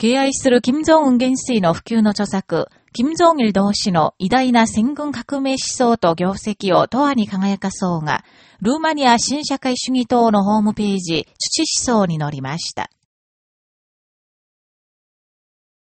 敬愛する金正恩元帥の普及の著作、金正日同士の偉大な戦軍革命思想と業績を永遠に輝かそうが、ルーマニア新社会主義党のホームページ、土思想に載りました。